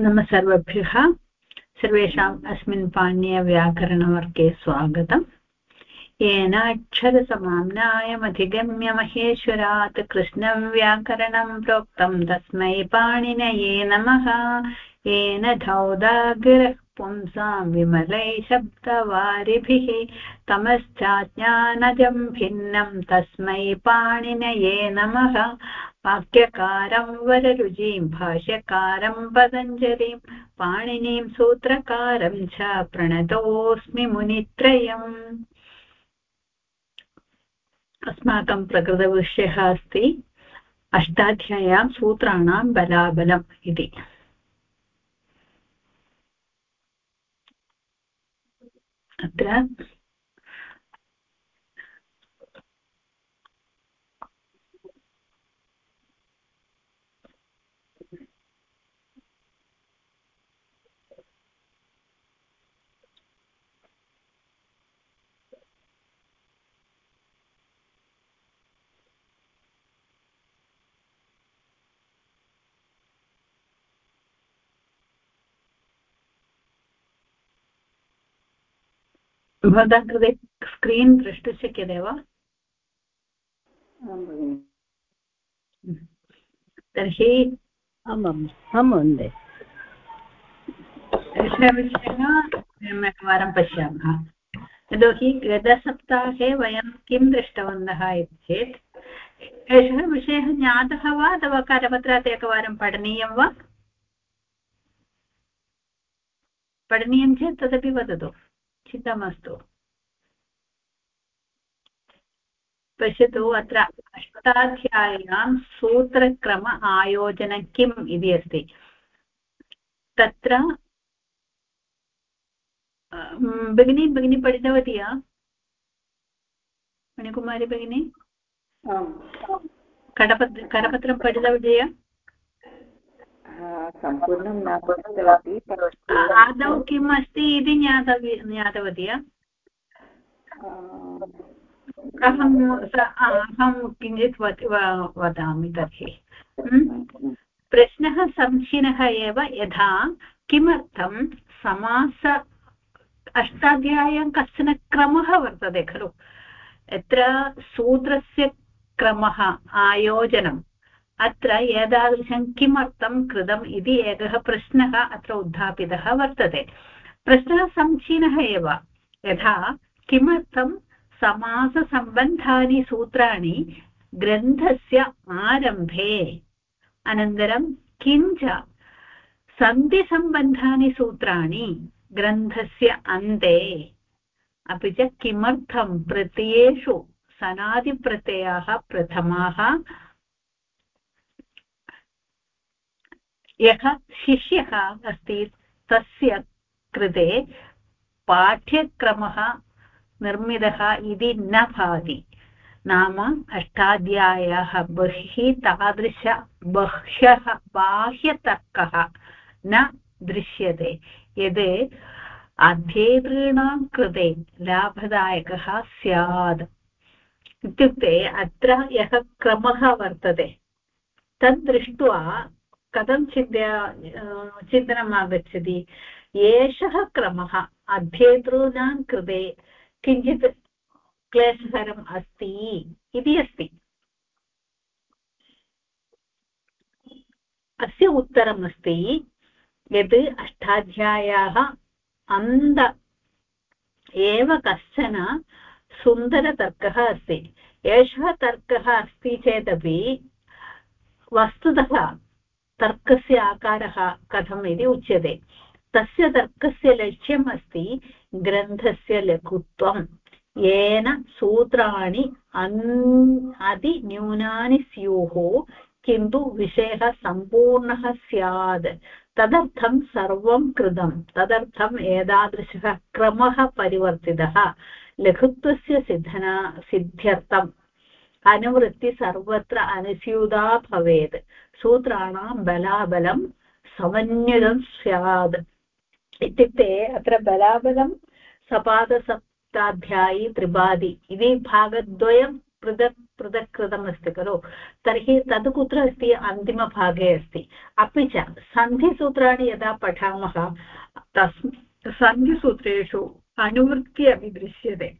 नम सर्वेभ्यः। सर्वेषाम् अस्मिन् पाणिनीयव्याकरणवर्गे स्वागतम्। येन अक्षरसमाम्नायमधिगम्य महेश्वरात् कृष्णं व्याकरणं प्रोक्तं तस्मै पाणिनये नमः। येन धौदागिरः पुंसां विमलै शब्दवारिभिः। तमश्चाज्ञानजं भिन्नं। तस्मै पाणिनये नमः। वाक्यकारं वररुचिं, भाष्यकारं पतञ्जलिं, पाणिनीं सूत्रकारं च प्रणतोऽस्मि मुनित्रयम्। अस्माकं प्रकृतविषयः अस्ति अष्टाध्याय्यां सूत्राणां बलाबलम् इति। अत्र भवतां कृते स्क्रीन् द्रष्टुं शक्यते वा तर्हि आमाम् आं महोदय। विषयः वयम् एकवारं पश्यामः। यतोहि गतसप्ताहे वयं किं दृष्टवन्तः इति चेत् एषः विषयः ज्ञातः वा अथवा करपत्रात् एकवारं पठनीयं वा? पठनीयं चेत् तदपि वदतु। चिन्ता मास्तु पश्यतु अत्र अष्टाध्याय्यां सूत्रक्रम आयोजनं किम् इति अस्ति। तत्र भगिनी भगिनी पठितवती वा? मणिकुमारी भगिनी? कडपत्र करपत्रं पठितवती सम्पूर्णं न पठितवती आदौ किम् अस्ति इति ज्ञातवती ज्ञातवती अहं अहं किञ्चित् वदामि तर्हि प्रश्नः समीचीनः एव यथा किमर्थं समास अष्टाध्याय्यां कश्चन क्रमः वर्तते खलु यत्र सूत्रस्य क्रमः आयोजनम् अत्र एतादृशं किमर्थं कृतम् इति एकः प्रश्नः अत्र उत्थापितः वर्तते। प्रश्नः समीचीनः एव। यथा, किमर्थं समाससम्बन्धानि सूत्राणि ग्रन्थस्य आरम्भे? अनन्तरं किञ्च सन्धिसम्बन्धानि सूत्राणि ग्रन्थस्य अन्ते? अपि च किमर्थं प्रत्ययेषु सनादिप्रत्ययाः प्रथमाः यः शिष्यः अस्ति तस्य कृते पाठ्यक्रमः निर्मितः इति न भाति। नाम अष्टाध्याय्याः बहिः तादृश बह्यः बाह्यतर्कः न दृश्यते। यद् अध्येतॄणां कृते लाभदायकः स्यात्। इत्युक्ते अत्र यः क्रमः वर्तते, तद् दृष्ट्वा कथं चिन्तया चिन्तनम् आगच्छति? एषः क्रमः, अध्येतॄणां कृते किञ्चित् क्लेशकरम् अस्ति इति अस्ति। अस्य उत्तरमस्ति यत् अष्टाध्याय्याः अन्त एव कश्चन सुन्दरतर्कः अस्ति। एषः तर्कः अस्ति चेदपि वस्तुतः तर्कस्य आकारः कथम् इति उच्यते। तस्य तर्कस्य लक्ष्यम् अस्ति ग्रन्थस्य लघुत्वं। येन सूत्राणि अतिन्यूनानि स्युः, किन्तु विषयः सम्पूर्णः स्यात् तदर्थं सर्वं कृतं। तदर्थम् एतादृशः क्रमः परिवर्तितः। लघुत्वस्य सिद्धना सिद्ध्यर्थम्। अनुवृत्ति सर्वत्र अनुस्यूता भवेत् सूत्राणां बलाबलं समन्वितं स्यात् इत्युक्ते अत्र बलाबलं सपादसप्ताध्यायी त्रिपादि इति भागद्वयं पृथक् पृथक् कृतमस्ति खलु तर्हि तद् कुत्र अस्ति अन्तिमभागे अस्ति अपि च सन्धिसूत्राणि यदा पठामः तस् सन्धिसूत्रेषु अनुवृत्ति अपि दृश्यते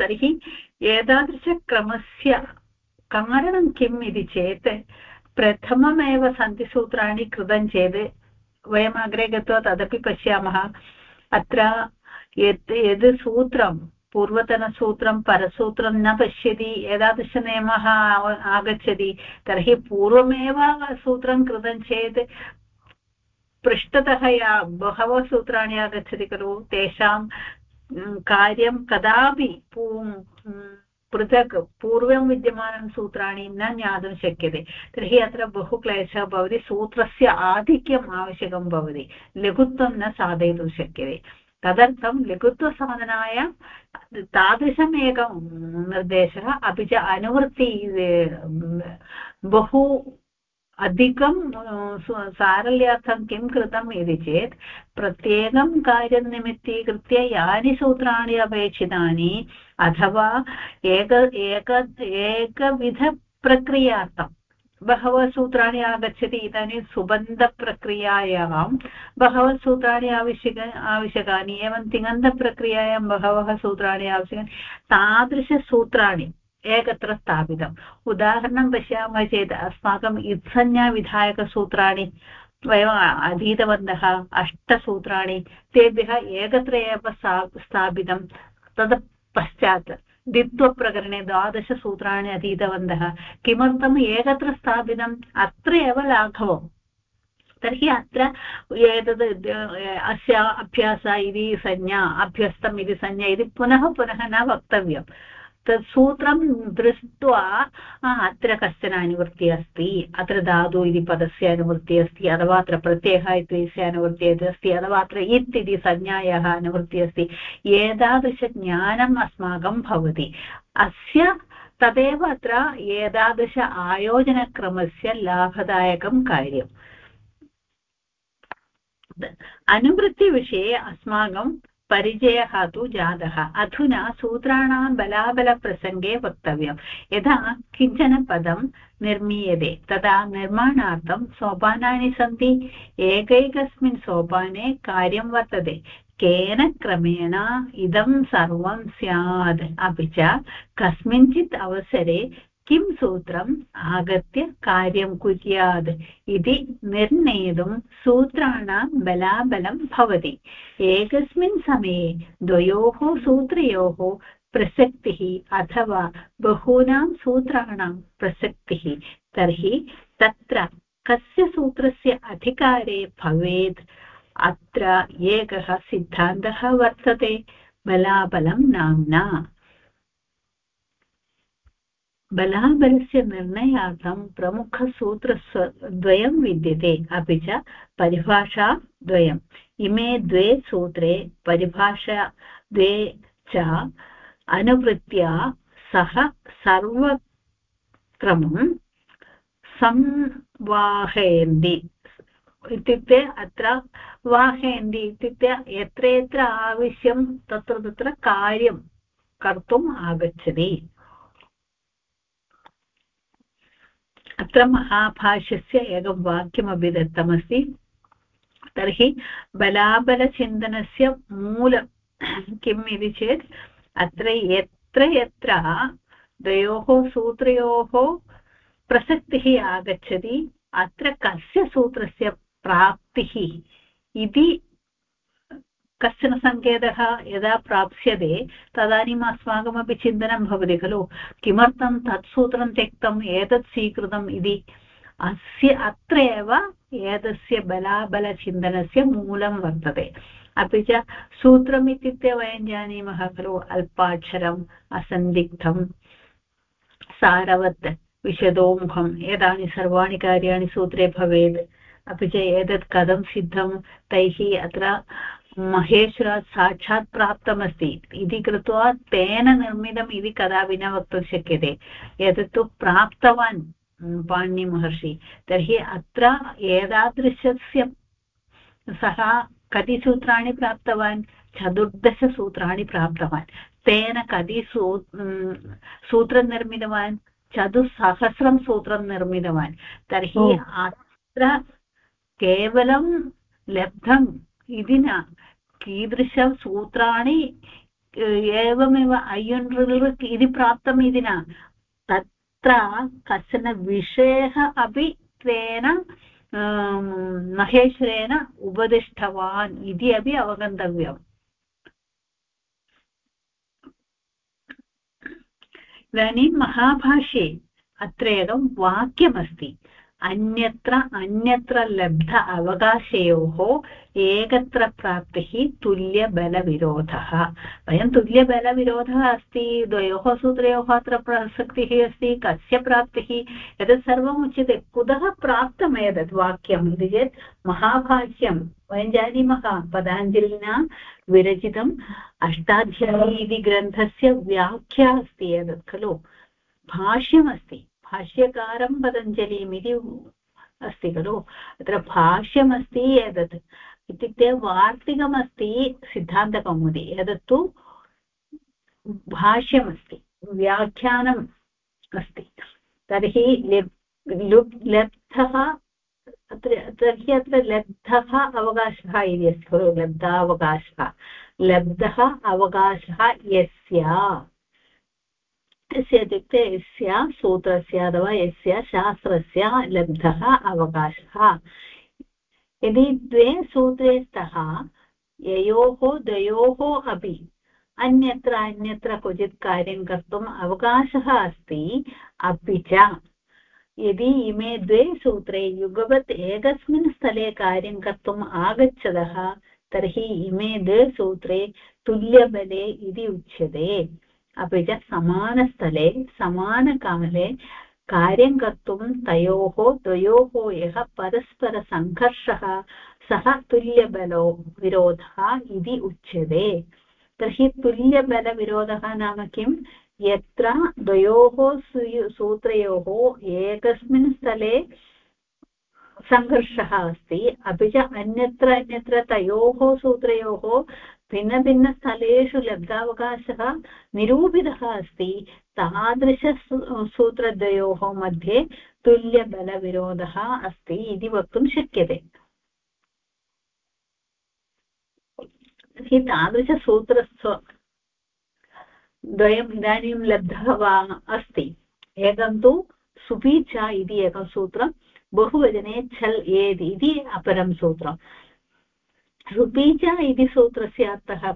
तर्हि एतादृशक्रमस्य कारणं किम् इति चेत् प्रथममेव सन्धिसूत्राणि कृतं चेत् वयम् अग्रे गत्वा तदपि पश्यामः। अत्र यत् यद् सूत्रं, पूर्वतनसूत्रं, परसूत्रं न पश्यति, एतादृशनियमः आगच्छति, तर्हि पूर्वमेव सूत्रं कृतं चेत् पृष्ठतः या बहवः सूत्राणि आगच्छति खलु, तेषां कार्यं कदापि पृथक् पूर्वं विद्यमानं सूत्राणि न ज्ञातुं शक्यते तर्हि अत्र बहु क्लेशः भवति सूत्रस्य आधिक्यम् आवश्यकं भवति लघुत्वं न साधयितुं शक्यते तदर्थं लघुत्वसाधनाय तादृशम् निर्देशः अपि च अनुवृत्ति बहु अधिकं सारल्यार्थं किं कृतम् इति चेत्, प्रत्येकं कार्यं निमित्तीकृत्य यानि सूत्राणि अपेक्षितानि अथवा एक एक, एकविधप्रक्रियार्थं बहवः सूत्राणि आगच्छति, इदानीं सुबन्धप्रक्रियायां बहवः सूत्राणि आवश्यक, आवश्यकानि, एवं तिङन्तप्रक्रियायां बहवः सूत्राणि आवश्यकानि, तादृशसूत्राणि एकत्र स्थापितम् उदाहरणं पश्यामः चेत् अस्माकम् इत्संज्ञाविधायकसूत्राणि वयम् अधीतवन्तः अष्टसूत्राणि, तेभ्यः एकत्र एव स्थापितं। तत् पश्चात् द्वित्वप्रकरणे द्वादशसूत्राणि अधीतवन्तः। किमर्थम् एकत्र स्थापितम् अत्र एव लाघवम् तर्हि अत्र एतद् अस्य अभ्यास इति संज्ञा, अभ्यस्तम् इति संज्ञा इति पुनः पुनः न वक्तव्यम्। तत् सूत्रं दृष्ट्वा अत्र कश्चन अनुवृत्तिः अस्ति, अत्र धातु इति पदस्य अनुवृत्तिः अस्ति, अथवा अत्र प्रत्ययः इत्यस्य अनुवृत्तिः अस्ति, अथवा अत्र इत् इति संज्ञायाः अनुवृत्तिः अस्ति एतादृशज्ञानम् अस्माकं भवति। अस्य तदेव अत्र एतादृश आयोजनक्रमस्य लाभदायकं कार्यम्। अनुवृत्तिविषये अस्माकं परिचयः तु जातः। अधुना सूत्राणां बलाबलप्रसङ्गे वक्तव्यं यदा किंचन पदं निर्मीयते, तदा निर्माणार्थं सोपानानि सन्ति। एकैकस्मिन् सोपाने कार्यं वर्तते। केन क्रमेण इदं सर्वं स्यात्। अपि च कस्मिंश्चित् अवसरे किं सूत्रम् आगत्य कार्यं कुर्यात्? इति निर्णेतुं सूत्राणां बलाबलं भवति। एकस्मिन् समये द्वयोः सूत्रयोः प्रसक्तिः अथवा बहूनां सूत्राणां प्रसक्तिः, तर्हि तत्र कस्य सूत्रस्य अधिकारे भवेत्? अत्र एकः सिद्धान्तः वर्तते। बलाबलं नाम्ना। बलाबलस्य निर्णयार्थं प्रमुखसूत्रद्वयं विद्यते। अपि च परिभाषाद्वयम्। इमे द्वे सूत्रे परिभाषा द्वे च अनुवृत्त्या सह सर्वक्रमं संवाहयन्ति इत्युक्ते अत्र वाहयन्ति इत्युक्ते यत्र यत्र आवश्यं तत्र तत्र कार्यं कर्तुम् आगच्छति। अत्र महाभाष्यस्य एकं वाक्यमपि दत्तमस्ति। तर्हि बलाबलचिन्तनस्य मूलं किम् इति चेत्, अत्र यत्र यत्र द्वयोः सूत्रयोः प्रसक्तिः आगच्छति, अत्र कस्य सूत्रस्य प्राप्तिः इति कश्चन सङ्केतः यदा प्राप्स्यते, तदानीम् अस्माकमपि चिन्तनं भवति, खलु? किमर्थं तत् सूत्रं त्यक्तम्, एतत् स्वीकृतम् इति? अस्य अत्र एव एतस्य बलाबलचिन्तनस्य मूलं वर्तते। अपि च सूत्रम् इत्युक्ते वयं जानीमः, खलु? अल्पाक्षरम् असन्दिग्धं सारवत्, विशदोमुखम्, एतानि सर्वाणि कार्याणि सूत्रे भवेत्। अपि च एतत् कथं सिद्धं? तैः अत्र महेश्वरात् साक्षात् प्राप्तमस्ति इति कृत्वा तेन निर्मितम् इति कदापि न वक्तुं शक्यते। एतत्तु प्राप्तवान् पाणिनिमहर्षि। तर्हि अत्र एतादृशस्य सः कति सूत्राणि प्राप्तवान्? चतुर्दशसूत्राणि प्राप्तवान्। तेन कति सू सूत्रं निर्मितवान्? चतुस्सहस्रं सूत्रं निर्मितवान्। तर्हि अत्र केवलं लब्धम् इति न कीदृशसूत्राणि एवमेव अय्युण् इति प्राप्तम् इति न तत्र कश्चन विषयः अपि तेन महेश्वरेण उपदिष्टवान् इति अपि अवगन्तव्यम् इदानीं महाभाष्ये अत्र एकं वाक्यमस्ति अन्यत्र अन्यत्र लब्ध अवकाशयोः एकत्र प्राप्तिः तुल्यबलविरोधः। वयं तुल्यबलविरोधः अस्ति, द्वयोः सूत्रयोः अत्र प्रसक्तिः अस्ति, कस्य प्राप्तिः? एतत् सर्वम् उच्यते। कुतः प्राप्तम् एतत् वाक्यम् इति चेत्, महाभाष्यं वयं जानीमः पदाञ्जलिना विरचितम् अष्टाध्यायी इति ग्रन्थस्य व्याख्या अस्ति एतत्, खलु? भाष्यमस्ति। भाष्यकारं पतञ्जलिम् इति अस्ति खलु? अत्र भाष्यमस्ति एतत्। इत्युक्ते वार्तिकमस्ति सिद्धान्तकौमुदी। एतत्तु भाष्यमस्ति, व्याख्यानम् अस्ति। तर्हि लब्धः, अत्र, तर्हि अत्र लब्धः, अवकाशः इति अस्ति खलु? लब्धावकाशः। लब्धः, अवकाशः, यस्य। यस्य इत्युक्ते यस्य सूत्रस्य अथवा यस्य, शास्त्रस्य लब्धः, अवकाशः। यदि द्वे सूत्रे स्तः ययोः, द्वयोः अपि अन्यत्र अन्यत्र क्वचित् कार्यं कर्तुम् अवकाशः अस्ति, अपि च। यदि इमे द्वे सूत्रे युगवत् एकस्मिन् स्थले कार्यं कर्तुम् आगच्छतः तर्हि इमे द्वे सूत्रे तुल्यबले इति उच्यते। अपि च समानस्थले समानकाले कार्यं कर्तुं तयोः द्वयोः यः परस्परसङ्घर्षः सः तुल्यबलो विरोधः इति उच्यते तर्हि तुल्यबलविरोधः नाम किं यत्र द्वयोः सूत्रयोः एकस्मिन् स्थले सङ्घर्षः अस्ति अपि च अन्यत्र अन्यत्र तयोः सूत्रयोः भिन्नभिन्नस्थलेषु लब्धावकाशः निरूपितः अस्ति। तादृश सूत्रद्वयोः मध्ये तुल्यबलविरोधः अस्ति इति वक्तुं शक्यते। तर्हि तादृशसूत्रस्व द्वयम् इदानीं लब्धः वा अस्ति। एकं तु सुपीचा इति एकं सूत्रं, बहुवचने छल् एद् इति अपरं सूत्रम्। सुपीच इति सूत्रस्य अर्थः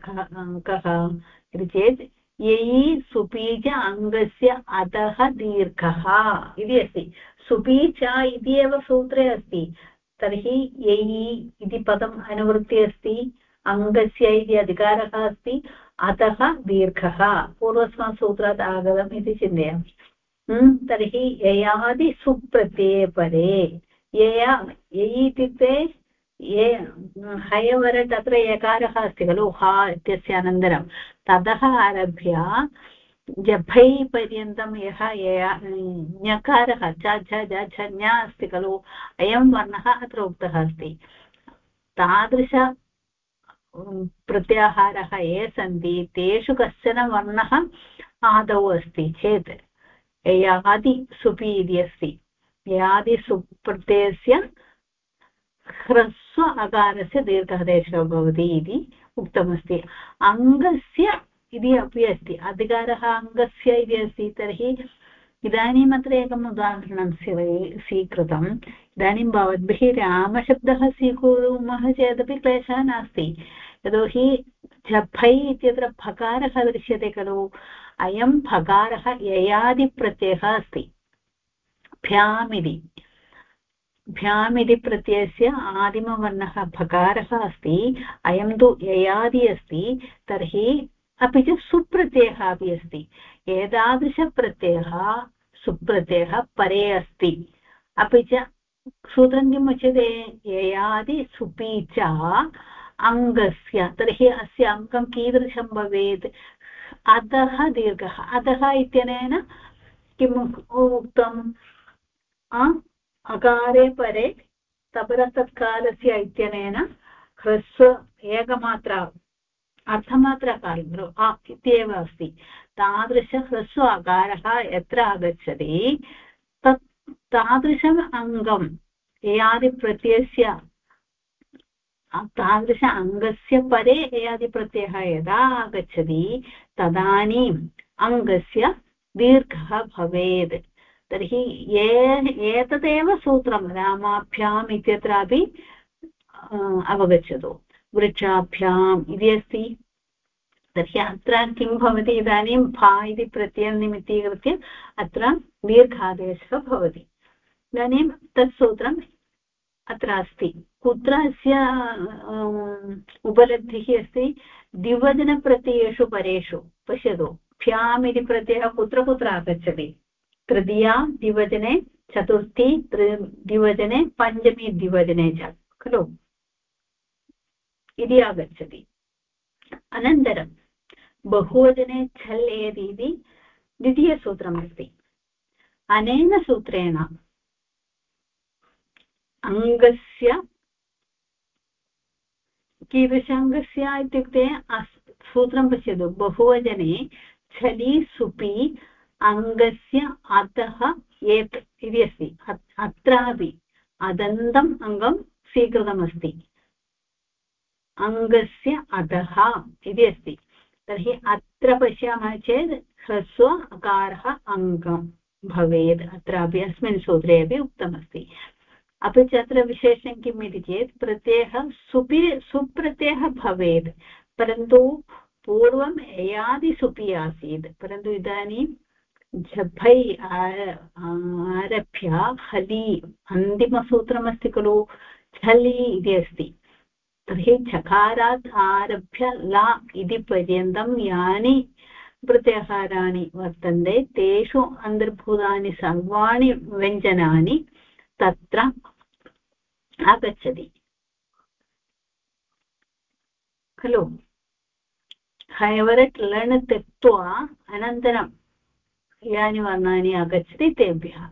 कः इति चेत्, ययि सुपीच अङ्गस्य अधः दीर्घः इति अस्ति। सुपीच इति एव सूत्रे अस्ति। तर्हि ययि इति पदम् अनुवृत्ति अस्ति, अङ्गस्य इति अधिकारः अस्ति अतः दीर्घः। पूर्वस्मात् सूत्रात् आगतम् इति चिन्तयामि। तर्हि ययादि सुप्रत्यये परे यया, ययि इत्युक्ते ये हयवर तत्र यकारः अस्ति खलु हा इत्यस्य अनन्तरं ततः आरभ्य जभै पर्यन्तं यः ञकारः च झ झ झ ञ अस्ति खलु अयं वर्णः अत्र उक्तः अस्ति तादृश प्रत्याहारः ये सन्ति तेषु कश्चन वर्णः आदौ अस्ति चेत् यादि सुपि इति अस्ति यादि सुप्रत्ययस्य ह्रस्व अकारस्य दीर्घदेशः भवति इति उक्तमस्ति। अङ्गस्य इति अपि अस्ति। अधिकारः अङ्गस्य इति अस्ति, तर्हि इदानीम् एकम् उदाहरणं स्वीकृतम्। इदानीं भवद्भिः रामशब्दः स्वीकुर्मः चेदपि क्लेशः नास्ति। यतोहि झफै इत्यत्र भकारः दृश्यते खलु। अयं भकारः ययादिप्रत्ययः अस्ति। भ्याम् इति। भ्याम् इति प्रत्ययस्य आदिमवर्णः भकारः अस्ति, अयं तु ययादि अस्ति, तर्हि अपि च सुप्रत्ययः अपि अस्ति। एतादृशप्रत्ययः सुप्रत्ययः परे अस्ति। अपि च सूत्रं किम् उच्यते ययादि सुपि च अङ्गस्य, तर्हि अस्य अङ्गं कीदृशं भवेत्? अधः दीर्घः। अधः इत्यनेन किम् उक्तम्? अकारे परे तपरतत्कालस्य इत्यनेन ह्रस्व एकमात्रा अर्थमात्रकालं आ, इत्येव अस्ति। तादृश ह्रस्व अकारः यत्र आगच्छति, तत् तादृशम् अङ्गम्, एयादिप्रत्ययस्य तादृश अङ्गस्य परे एयादिप्रत्ययः यदा आगच्छति, तदानीम् अङ्गस्य दीर्घः भवेत् तर्हि ये एतदेव सूत्रं रामाभ्याम् इत्यत्रापि अवगच्छतु। वृक्षाभ्याम् इति अस्ति। तर्हि अत्र किं भवति इदानीं? भा इति प्रत्ययं निमित्तीकृत्य अत्र दीर्घादेशः भवति। इदानीं तत् अत्र अस्ति। कुत्र अस्य उपलब्धिः अस्ति? द्विवचनप्रत्ययेषु परेषु। पश्यतु। भ्याम् इति प्रत्ययः कुत्र कुत्र आगच्छति? तृतीया द्विवचने, चतुर्थी द्विवचने, पञ्चमी द्विवचने च, खलु? इति आगच्छति। अनन्तरं बहुवचने छल् एद् इति द्वितीयसूत्रमस्ति अनेन सूत्रेण अङ्गस्य, कीदृशाङ्गस्य इत्युक्ते सूत्रं पश्यतु। बहुवचने छलि, सुपि अङ्गस्य अधः एत् इति अस्ति। अत्रापि अदन्तम् अङ्गं स्वीकृतमस्ति। अङ्गस्य अधः इति अस्ति। तर्हि अत्र पश्यामः चेत् ह्रस्व अकारः अङ्गं भवेत्। अत्रापि अस्मिन् सूत्रे अपि उक्तमस्ति। अपि च अत्र विशेषं किम् इति चेत् प्रत्ययः सुपि, सुप्रत्ययः भवेत्, परन्तु पूर्वम् एयादिसुपि आसीत्, परन्तु इदानीं झभै आरभ्य हलि अन्तिमसूत्रमस्ति खलु झलि इति अस्ति तर्हि चकारात् आरभ्य ला इति पर्यन्तं यानि प्रत्याहाराणि वर्तन्ते तेषु अन्तर्भूतानि सर्वाणि व्यञ्जनानि तत्र आगच्छति खलु हैवरट् लण् त्यक्त्वा अनन्तरं यानि वर्णानि आगच्छति तेभ्यः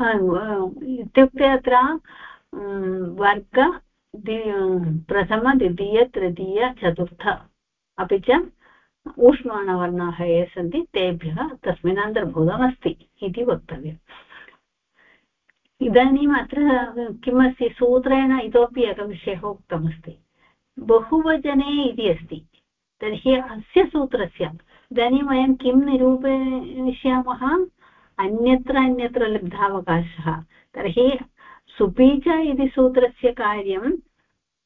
इत्युक्ते अत्र वर्ग प्रथम द्वितीय तृतीय चतुर्थ अपि च ऊष्माणवर्णाः ये सन्ति तेभ्यः तस्मिन् अन्तर्भूतमस्ति इति वक्तव्यम् इदानीम् अत्र किमस्ति सूत्रेण इतोपि एकः विषयः उक्तमस्ति बहुवचने इति अस्ति। तर्हि अस्य सूत्रस्य इदानीं वयं किं निरूपयिष्यामः? अन्यत्र अन्यत्र लब्धावकाशः। तर्हि सुपीच इति सूत्रस्य कार्यं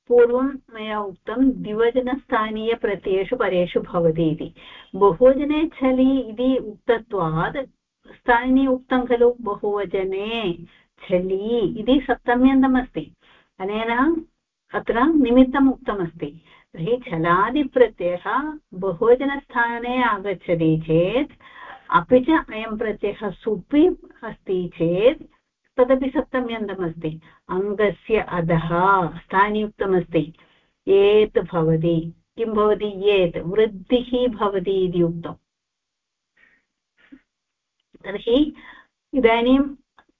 पूर्वं मया उक्तं द्विवचनस्थानीयप्रत्ययेषु परेषु भवति इति। बहुवचने छलि इति उक्तत्वात्, स्थानी उक्तं खलु बहुवचने छलि इति सप्तम्यन्तमस्ति। अनेन अत्र निमित्तम् उक्तमस्ति तर्हि छलादिप्रत्ययः बहुवचनस्थाने आगच्छति चेत्, अपि च अयं प्रत्ययः सुपि अस्ति चेत् तदपि सप्तम्यन्तमस्ति। अङ्गस्य अधः स्थानियुक्तमस्ति। एत् भवति, किं भवति एत् वृद्धिः भवति इति उक्तम्। तर्हि इदानीं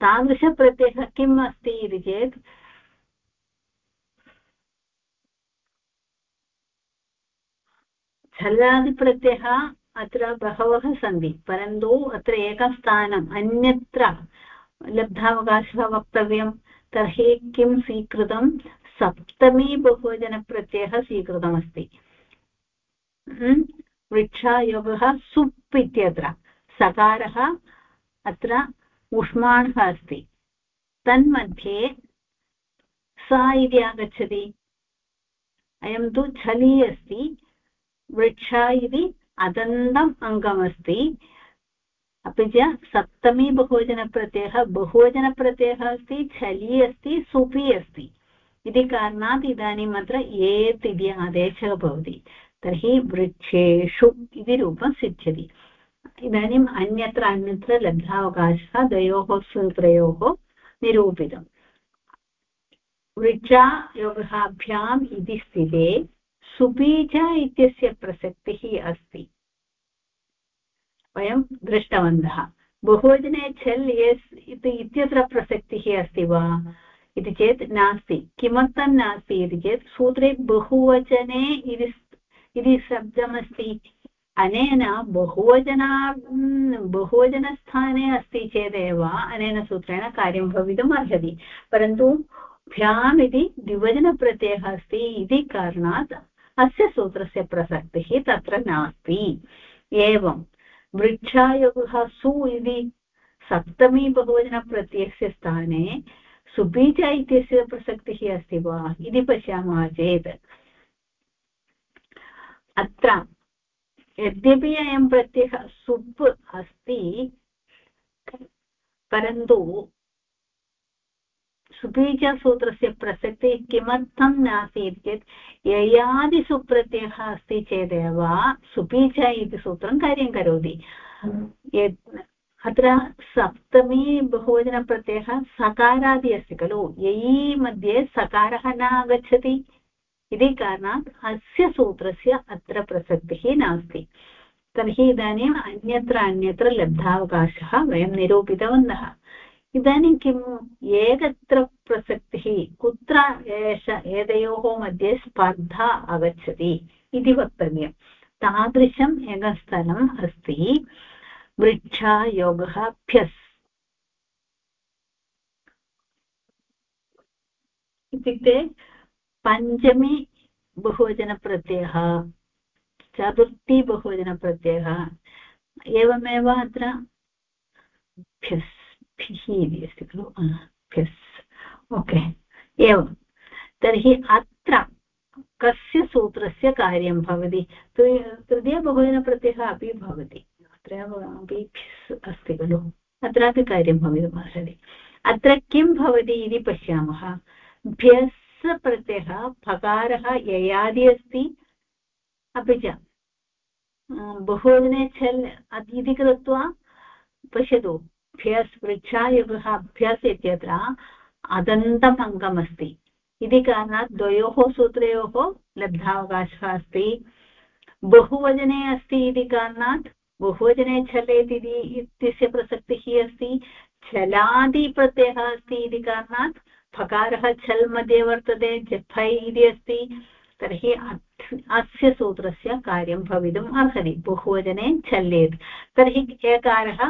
तादृशप्रत्ययः किम् अस्ति इति चेत् छलादिप्रत्ययः अत्र बहवः सन्ति, परन्तु अत्र एकं स्थानम्, अन्यत्र लब्धावकाशः वक्तव्यं, तर्हि किं स्वीकृतं? सप्तमी बहुवचनप्रत्ययः स्वीकृतमस्ति। वृक्षायोगः सुप् इत्यत्र, सकारः अत्र उष्माणः अस्ति। तन्मध्ये सा इति आगच्छति। अयं तु छली अस्ति। वृक्ष इति अदन्तम् अङ्गमस्ति। अपि च सप्तमी बहुवचनप्रत्ययः बहुवचनप्रत्ययः अस्ति छली अस्ति, सुपि अस्ति। इति कारणात् इदानीम् अत्र एत् इति आदेशः भवति। तर्हि वृक्षेषु इति रूपं सिद्ध्यति। इदानीम् अन्यत्र अन्यत्र लब्धावकाशः द्वयोः सूत्रयोः निरूपितम् वृक्षा योगाभ्याम् इति स्थिते। सुबीज इत्यस्य प्रसक्तिः अस्ति। वयं दृष्टवन्तः। बहुवचने छल् यस् इति इत्यत्र प्रसक्तिः अस्ति वा? इति चेत् नास्ति। किमर्थं नास्ति इति चेत् सूत्रे बहुवचने इति शब्दमस्ति। अनेन बहुवजना बहुवचनस्थाने अस्ति चेदेव अनेन सूत्रेण कार्यं भवितुम् अर्हति। परन्तु भ्याम् इति द्विवचनप्रत्ययः अस्ति इति कारणात् अस्य सूत्रस्य प्रसक्तिः तत्र नास्ति। एवं, वृक्षायोगः सु इति सप्तमी बहुवचनप्रत्ययस्य स्थाने सुबीज इत्यस्य प्रसक्तिः अस्ति वा इति पश्यामः चेत्। अत्र यद्यपि अयं प्रत्ययः सुप् अस्ति, परन्तु सुबीजसूत्रस्य प्रसक्तिः किमर्थं नास्ति चेत् ययादिसुप्रत्ययः अस्ति चेदेव सुबीज इति सूत्रं कार्यं करोति। यत् अत्र सप्तमी बहुवचनप्रत्ययः सकारादि अस्ति खलु, ययी मध्ये सकारः न आगच्छति। इति कारणात् अस्य सूत्रस्य अत्र प्रसक्तिः नास्ति। तर्हि इदानीम् अन्यत्र अन्यत्र लब्धावकाशः वयं निरूपितवन्तः। इदानीं किम् एकत्र प्रसक्तिः। कुत्र एष एतयोः मध्ये स्पर्धा आगच्छति इति वक्तव्यं तादृशम् एकं स्थलम् अस्ति वृक्षायोगः भ्यस् इत्युक्ते पञ्चमी बहुवचनप्रत्ययः, चतुर्थी बहुवचनप्रत्ययः, एवमेव अत्र भ्यस् भिः इति अस्ति खलु भ्यस् ओके एवं तर्हि अत्र कस्य सूत्रस्य कार्यं भवति तृतीयबहुवचनप्रत्ययः अपि भवति अत्र अपि अस्ति खलु अत्रापि कार्यं भवितुमर्हति अत्र किं भवति इति पश्यामः भ्यस् प्रत्ययः फकारः ययादि अस्ति अपि च बहुवचने छल् इति कृत्वा पश्यतु भ्यस् वृक्षायुगः अभ्यस् इत्यत्र अदन्तम् अङ्गमस्ति इति कारणात् द्वयोः सूत्रयोः लब्धावकाशः अस्ति। बहुवचने अस्ति इति कारणात् बहुवचने छलेत् इति इत्यस्य प्रसक्तिः अस्ति। छलादिप्रत्ययः अस्ति इति कारणात् फकारः छल् मध्ये वर्तते, जफै इति अस्ति। तर्हि अस्य सूत्रस्य कार्यं भवितुम् अर्हति। बहुवचने छल्लेत् तर्हि एकारः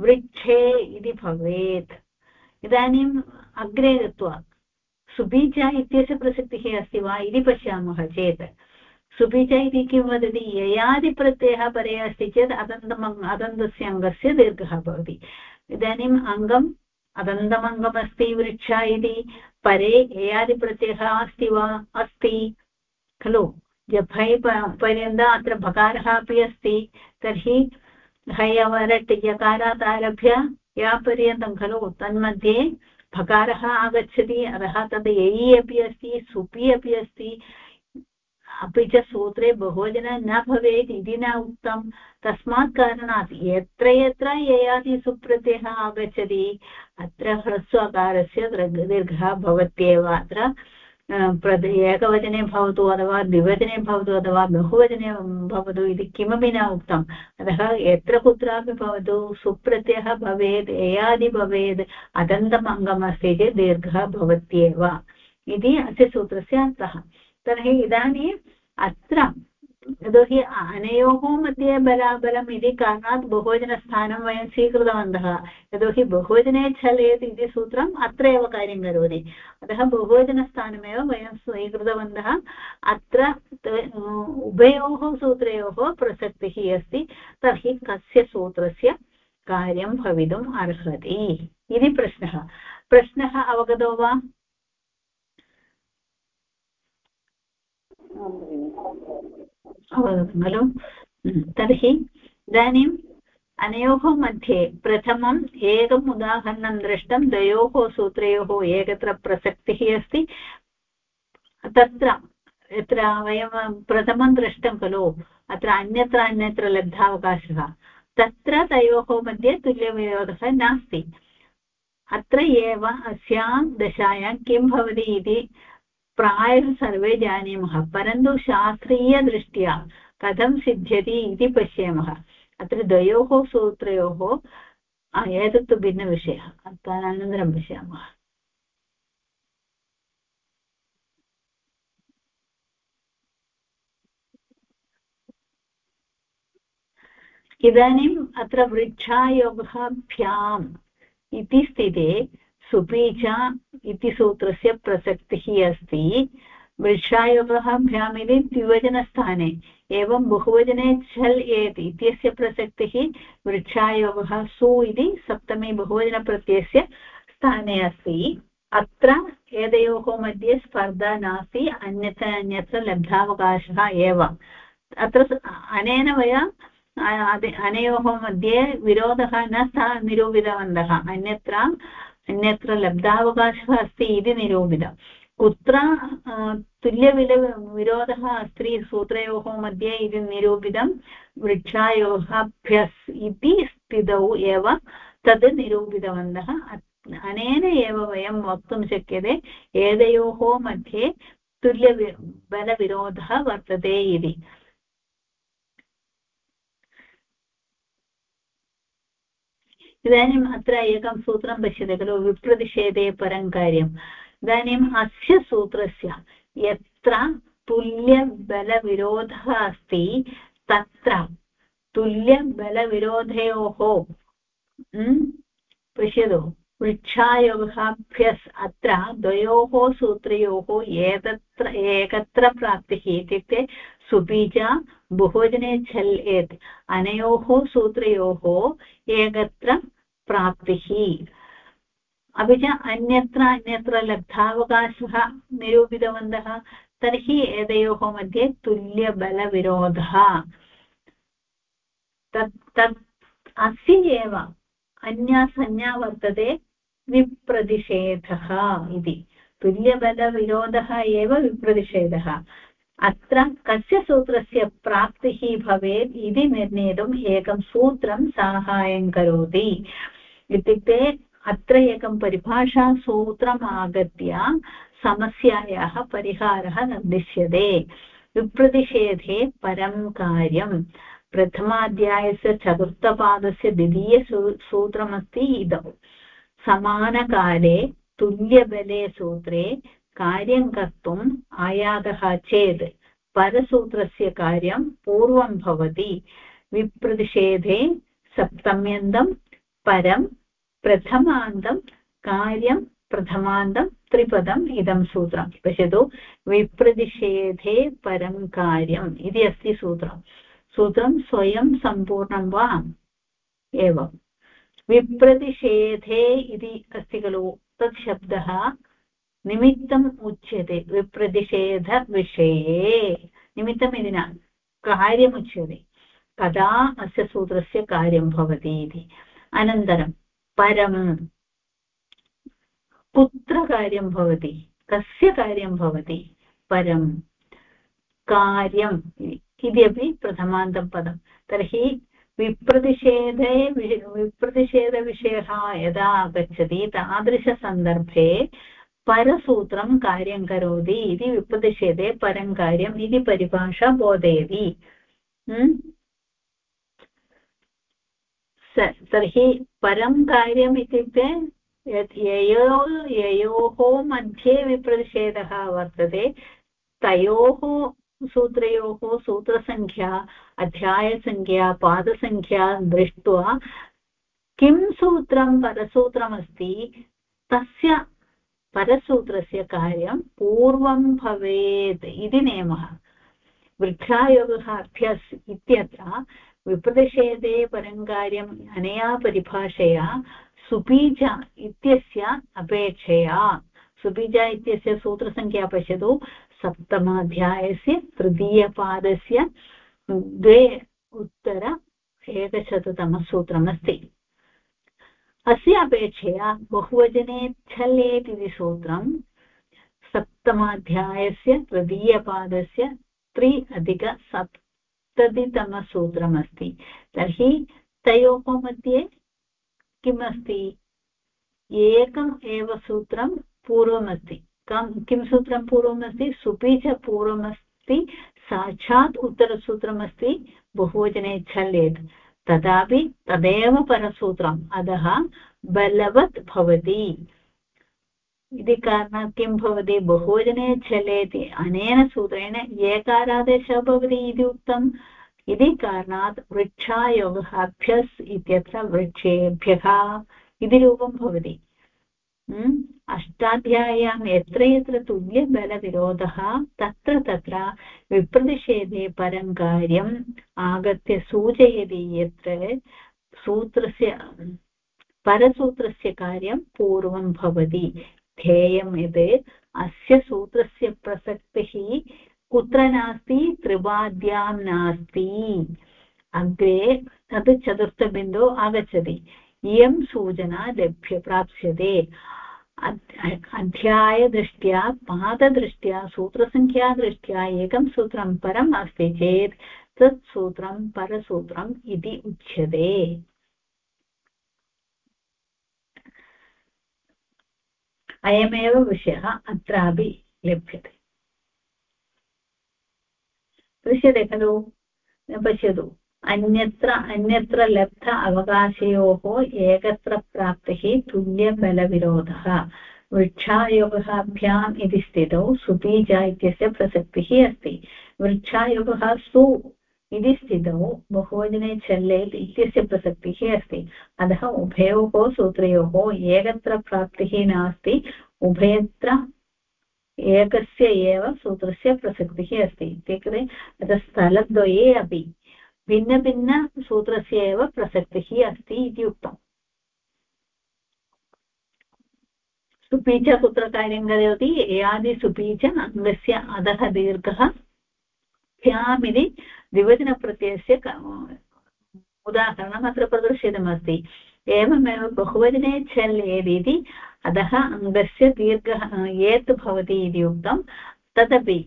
वृक्षे इति भवेत्। इदानीम् अग्रे गत्वा सुबीजा इत्यस्य प्रसक्तिः अस्ति वा इति पश्यामः चेत्। सुबीज इति किं वदति? ययादिप्रत्ययः परे अस्ति चेत् अदन्तम् अदन्तस्य अङ्गस्य दीर्घः भवति। इदानीम् अङ्गम् अदन्तमङ्गमस्ति वृक्ष इति। परे ययादिप्रत्ययः अस्ति वा? अस्ति। खलु? जफै पर्यन्त अत्र भकारः अपि अस्ति। तर्हि हयवरट् यकारात् आरभ्य या पर्यन्तं खलु तन्मध्ये भकारः आगच्छति, अतः तद् ययि अपि अस्ति, सुपि अपि अस्ति। अपि च सूत्रे बहुवचन न भवेत् इति न उक्तं। तस्मात् कारणात् यत्र यत्र ययाति सुप्रत्ययः आगच्छति, अत्र ह्रस्वकारस्य दीर्घः भवत्येव अत्र। एकवचने भवतु अथवा द्विवचने भवतु अथवा बहुवचने भवतु इति किमपि न उक्तम् अतः यत्र कुत्रापि भवतु सुप्रत्ययः भवेत् ययादि भवेत् अदन्तम् अङ्गमस्ति चेत् दीर्घः भवत्येव इति अस्य सूत्रस्य अर्थः तर्हि इदानीम् अत्र यतोहि अनयोः मध्ये बलाबलम् इति कारणात् बहुवचनस्थानं वयं स्वीकृतवन्तः। यतोहि बहुवचने छलेत् इति सूत्रम् अत्र एव कार्यं करोति। अतः बहुवचनस्थानमेव वयं स्वीकृतवन्तः। अत्र उभयोः सूत्रयोः प्रसक्तिः अस्ति। तर्हि कस्य सूत्रस्य कार्यं भवितुम् अर्हति इति प्रश्नः। प्रश्नः अवगतो वा? अवगतं खलु। तर्हि इदानीम् अनयोः मध्ये प्रथमम् एकम् उदाहरणं दृष्टं, द्वयोः सूत्रयोः एकत्र प्रसक्तिः अस्ति। तत्र यत्र वयं प्रथमं दृष्टं खलु, अत्र अन्यत्र अन्यत्र लब्धावकाशः, तत्र तयोः मध्ये तुल्यविरोधः नास्ति। अत्र एव अस्यां दशायां किं भवति इति प्रायः सर्वे जानीमः, परन्तु शास्त्रीयदृष्ट्या कथं सिद्ध्यति इति पश्यामः। अत्र द्वयोः सूत्रयोः एतत् तु भिन्नविषयः। अनन्तरं पश्यामः। इदानीम् अत्र वृक्षायोगः भ्याम् इति स्थिते सुपीच इति सूत्रस्य प्रसक्तिः अस्ति। वृक्षायोगः भ्याम् इति द्विवचनस्थाने, एवं बहुवचने छल् एत् इत्यस्य प्रसक्तिः वृक्षायोगः सु इति सप्तमी बहुवचनप्रत्ययस्य स्थाने अस्ति। अत्र एतयोः मध्ये स्पर्धा नास्ति अन्यत्र अन्यत्र लब्धावकाशः एव। अत्र अनेन वयं अनयोः मध्ये विरोधः न निरूपितवन्तः। अन्यत्र अन्यत्र लब्धावकाशः अस्ति इति निरूपितम् कुत्र तुल्यविल विरोधः अस्ति सूत्रयोः मध्ये इति निरूपितं वृक्षायोः इति स्थितौ एव तद् निरूपितवन्तः अनेन एव वयं वक्तुं शक्यते एतयोः मध्ये तुल्य बलविरोधः वर्तते इति इदानीम् अत्र एकं सूत्रं पश्यते खलु, विप्रतिषेधे परं कार्यम् इदानीम् अस्य सूत्रस्य यत्र तुल्यबलविरोधः अस्ति, तत्र तुल्यबलविरोधयोः पश्यतु, वृक्षायोगाभ्यस् अत्र द्वयोः सूत्रयोः एतत्र एकत्र प्राप्तिः इत्युक्ते सुबीजा बहुवचने झल् एत्। अनयोः सूत्रयोः एकत्र प्राप्तिः। अपि च अन्यत्र अन्यत्र लब्धावकाशः निरूपितवन्तः, तर्हि एतयोः मध्ये तुल्यबलविरोधः। तत् तत् अस्य एव अन्या संज्ञा वर्तते विप्रतिषेधः इति। तुल्यबलविरोधः एव विप्रतिषेधः। अत्र कस्य सूत्रस्य प्राप्तिः भवेत् इति निर्णेतुम् एकं सूत्रं साहाय्यं करोति। इत्युक्ते अत्र एकं परिभाषासूत्रम् समस्यायाः परिहारः निर्दिश्यते विप्रतिषेधे परं कार्यं। प्रथमाध्यायस्य चतुर्थपादस्य द्वितीयसू सूत्रमस्ति इदौ। समानकाले तुल्यबले सूत्रे कार्यं कर्तुम् आयातः चेत् परसूत्रस्य कार्यं पूर्वं भवति। विप्रतिषेधे सप्तम्यन्तं, परं प्रथमान्तं, कार्यं प्रथमान्तं त्रिपदम् इदं सूत्रं पश्यतु। विप्रतिषेधे परं कार्यम् इति अस्ति सूत्रं। सूत्रं स्वयं सम्पूर्णं वा? एवं। विप्रतिषेधे इति अस्ति खलु तत् शब्दः निमित्तम् उच्यते विप्रतिषेधविषये निमित्तमिति न, कार्यमुच्यते। कदा अस्य सूत्रस्य कार्यं भवति इति। अनन्तरं परं कुत्र कार्यं भवति? कस्य कार्यं भवति? परं कार्यम् इति अपि प्रथमान्तं पदं। तर्हि विप्रतिषेधे विप्रतिषेधविषयः यदा आगच्छति तादृशसन्दर्भे परसूत्रं कार्यं करोति इति विप्रतिषेधे परं कार्यम् इति परिभाषा बोधयति। तर्हि परं कार्यम् इत्युक्ते यत् ययो, ययोः मध्ये विप्रतिषेधः वर्तते, तयोः सूत्रयोः सूत्रसङ्ख्या अध्यायसङ्ख्या पादसङ्ख्या दृष्ट्वा किं सूत्रं, परसूत्रमस्ति, तस्य परसूत्रस्य कार्यं पूर्वं भवेत् इति नियमः। वृक्षायोगः अभ्यस् इत्यत्र विप्रतिषेधे परं कार्यम् अनया परिभाषया सुबीज इत्यस्य अपेक्षया। सुबीज इत्यस्य सूत्रसङ्ख्या पश्यतु। सप्तमाध्यायस्य तृतीयपादस्य द्वे उत्तर एकशततमसूत्रमस्ति। अस्य अपेक्षया बहुवचने छल्लेत् इति सूत्रं सप्तमाध्यायस्य तृतीयपादस्य त्रि अधिकसप्ततितमसूत्रमस्ति तर्हि तयोः मध्ये किम् अस्ति एकम् एव सूत्रं पूर्वमस्ति। किं सूत्रं पूर्वमस्ति? सुपि च पूर्वमस्ति, साक्षात् उत्तरसूत्रमस्ति, बहुवचने छल्लेत्। तथापि तदेव परसूत्रम्। अतः बलवत् भवति। इति कारणात् किं भवति? बहुवचने चलेति। अनेन सूत्रेण एकारादेशः भवति इति उक्तम्। इति कारणात् वृक्षायोगः, अभ्यस् इत्यत्र वृक्षेभ्यः इति रूपं भवति। अष्टाध्याय्यां यत्र यत्र तुल्यबलविरोधः तत्र तत्र विप्रतिषेधे परं कार्यम् आगत्य सूचयति यत्र सूत्रस्य परसूत्रस्य कार्यं पूर्वं भवति ध्येयं यत् अस्य सूत्रस्य प्रसक्तिः कुत्र नास्ति त्रिपाद्यां नास्ति अग्रे तत् चतुर्थबिन्दु आगच्छति इयं सूचना लभ्य प्राप्स्यते अध्यायदृष्ट्या, पाददृष्ट्या सूत्रसङ्ख्यादृष्ट्या एकं सूत्रं परम् अस्ति चेत् तत् सूत्रं परसूत्रम् इति उच्यते। अयमेव विषयः अत्रापि लभ्यते। दृश्यते खलु, पश्यतु। अन्यत्र अन्यत्र लब्ध अवकाशयोः एकत्र प्राप्तिः तुल्यबलविरोधः। वृक्षायोगः इति स्थितौ सुपीज इत्यस्य प्रसक्तिः अस्ति। वृक्षायोगः सु इति स्थितौ बहुवचने चल्लेत् इत्यस्य प्रसक्तिः अस्ति। अतः उभयोः सूत्रयोः एकत्र प्राप्तिः नास्ति। उभयत्र एकस्य एव सूत्रस्य प्रसक्तिः अस्ति। इत्युक्ते तत्र स्थलद्वये अपि भिन्नभिन्नसूत्रस्य एव प्रसक्तिः अस्ति इति उक्तम् सुपीच कुत्र कार्यं करोति यादिसुपीच अङ्गस्य अधः दीर्घः भ्यामिति द्विवचनप्रत्ययस्य उदाहरणम् अत्र प्रदर्शितमस्ति एवमेव बहुवचने छल् एदिति अतः अङ्गस्य दीर्घः एत् भवति इति उक्तं तदपि